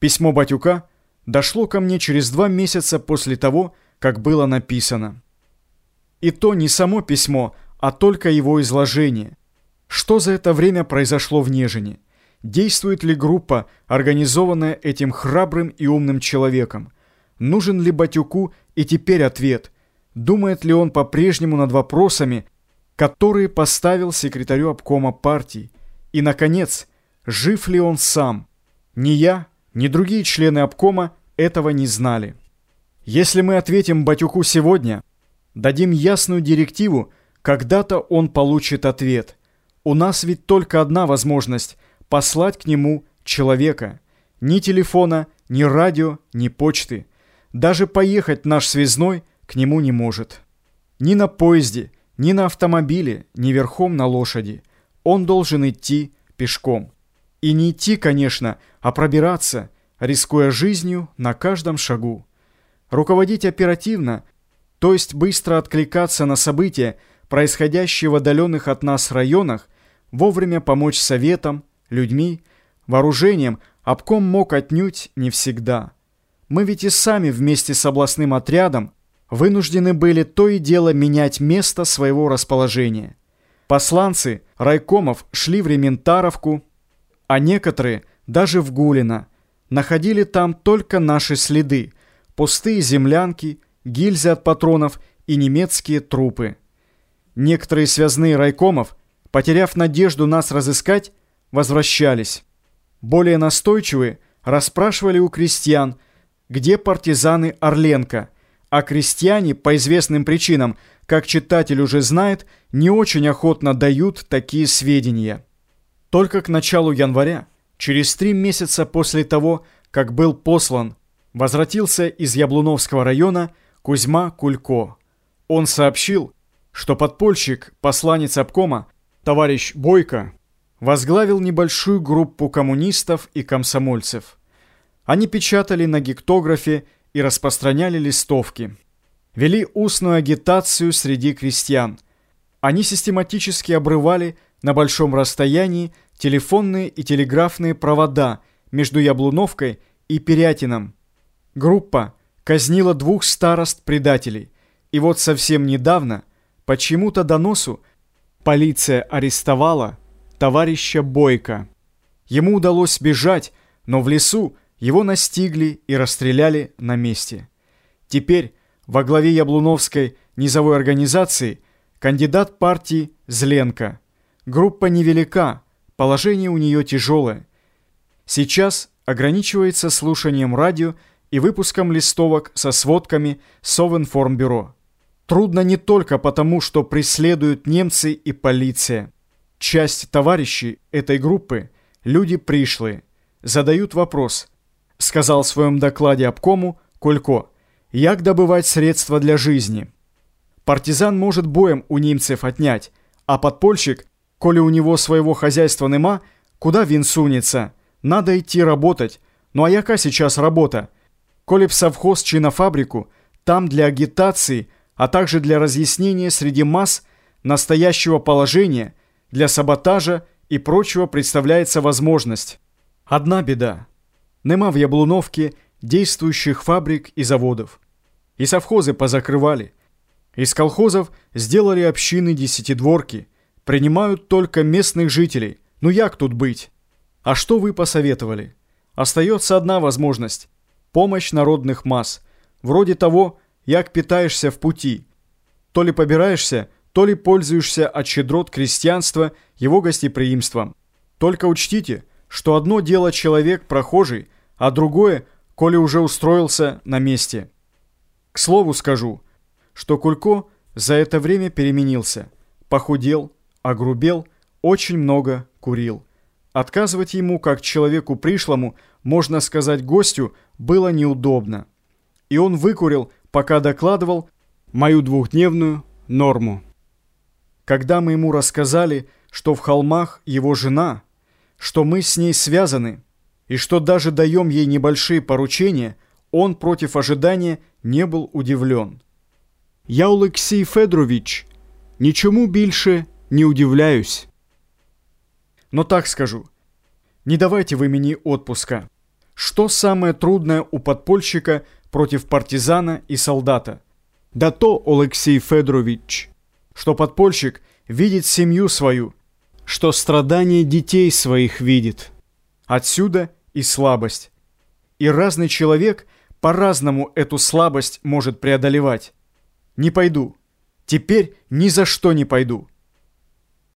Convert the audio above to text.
Письмо Батюка дошло ко мне через два месяца после того, как было написано. И то не само письмо, а только его изложение. Что за это время произошло в Нежине? Действует ли группа, организованная этим храбрым и умным человеком? Нужен ли Батюку и теперь ответ? Думает ли он по-прежнему над вопросами, которые поставил секретарю обкома партии? И, наконец, жив ли он сам? Ни я, ни другие члены обкома этого не знали. Если мы ответим Батюку сегодня, дадим ясную директиву, когда-то он получит ответ. У нас ведь только одна возможность – послать к нему человека. Ни телефона, ни радио, ни почты. Даже поехать наш связной к нему не может. Ни на поезде, ни на автомобиле, ни верхом на лошади. Он должен идти пешком. И не идти, конечно, а пробираться, рискуя жизнью на каждом шагу. Руководить оперативно, то есть быстро откликаться на события, происходящие в отдаленных от нас районах, вовремя помочь советам, людьми, вооружением обком мог отнюдь не всегда. Мы ведь и сами вместе с областным отрядом вынуждены были то и дело менять место своего расположения. Посланцы райкомов шли в Рементаровку, а некоторые даже в Гулино. Находили там только наши следы, пустые землянки, гильзы от патронов и немецкие трупы. Некоторые связные райкомов, потеряв надежду нас разыскать, возвращались. Более настойчивые расспрашивали у крестьян, где партизаны Орленко, а крестьяне, по известным причинам, как читатель уже знает, не очень охотно дают такие сведения. Только к началу января, через три месяца после того, как был послан, возвратился из Яблуновского района Кузьма Кулько. Он сообщил, что подпольщик, посланец обкома, товарищ Бойко, возглавил небольшую группу коммунистов и комсомольцев. Они печатали на гектографе и распространяли листовки. Вели устную агитацию среди крестьян. Они систематически обрывали на большом расстоянии телефонные и телеграфные провода между Яблуновкой и Перятином. Группа казнила двух старост-предателей. И вот совсем недавно, по чему-то доносу, полиция арестовала товарища Бойко. Ему удалось сбежать, но в лесу его настигли и расстреляли на месте. Теперь во главе Яблуновской низовой организации кандидат партии Зленко. Группа невелика, положение у нее тяжелое. Сейчас ограничивается слушанием радио и выпуском листовок со сводками Совинформбюро. Трудно не только потому, что преследуют немцы и полиция. Часть товарищей этой группы – люди пришлые. Задают вопрос. Сказал в своем докладе обкому Колько. Як добывать средства для жизни? Партизан может боем у немцев отнять, а подпольщик, коли у него своего хозяйства нема, куда вин сунется? Надо идти работать. Ну а яка сейчас работа? Коли в совхоз чи на фабрику, там для агитации, а также для разъяснения среди масс настоящего положения – для саботажа и прочего представляется возможность. Одна беда. Нема в Яблуновке действующих фабрик и заводов. И совхозы позакрывали. Из колхозов сделали общины десятидворки. Принимают только местных жителей. Ну як тут быть? А что вы посоветовали? Остается одна возможность. Помощь народных масс. Вроде того, як питаешься в пути. То ли побираешься, то ли пользуешься от щедрот крестьянства его гостеприимством. Только учтите, что одно дело человек прохожий, а другое, коли уже устроился на месте. К слову скажу, что Кулько за это время переменился, похудел, огрубел, очень много курил. Отказывать ему, как человеку пришлому, можно сказать гостю, было неудобно. И он выкурил, пока докладывал мою двухдневную норму. Когда мы ему рассказали, что в холмах его жена, что мы с ней связаны, и что даже даем ей небольшие поручения, он против ожидания не был удивлен. «Я, Олексій Федорович, ничему більше не удивляюсь. Но так скажу, не давайте вы мне отпуска. Что самое трудное у подпольщика против партизана и солдата? Да то, Алексей Федорович, что подпольщик видит семью свою, что страдания детей своих видит. Отсюда и слабость. И разный человек по-разному эту слабость может преодолевать. Не пойду. Теперь ни за что не пойду.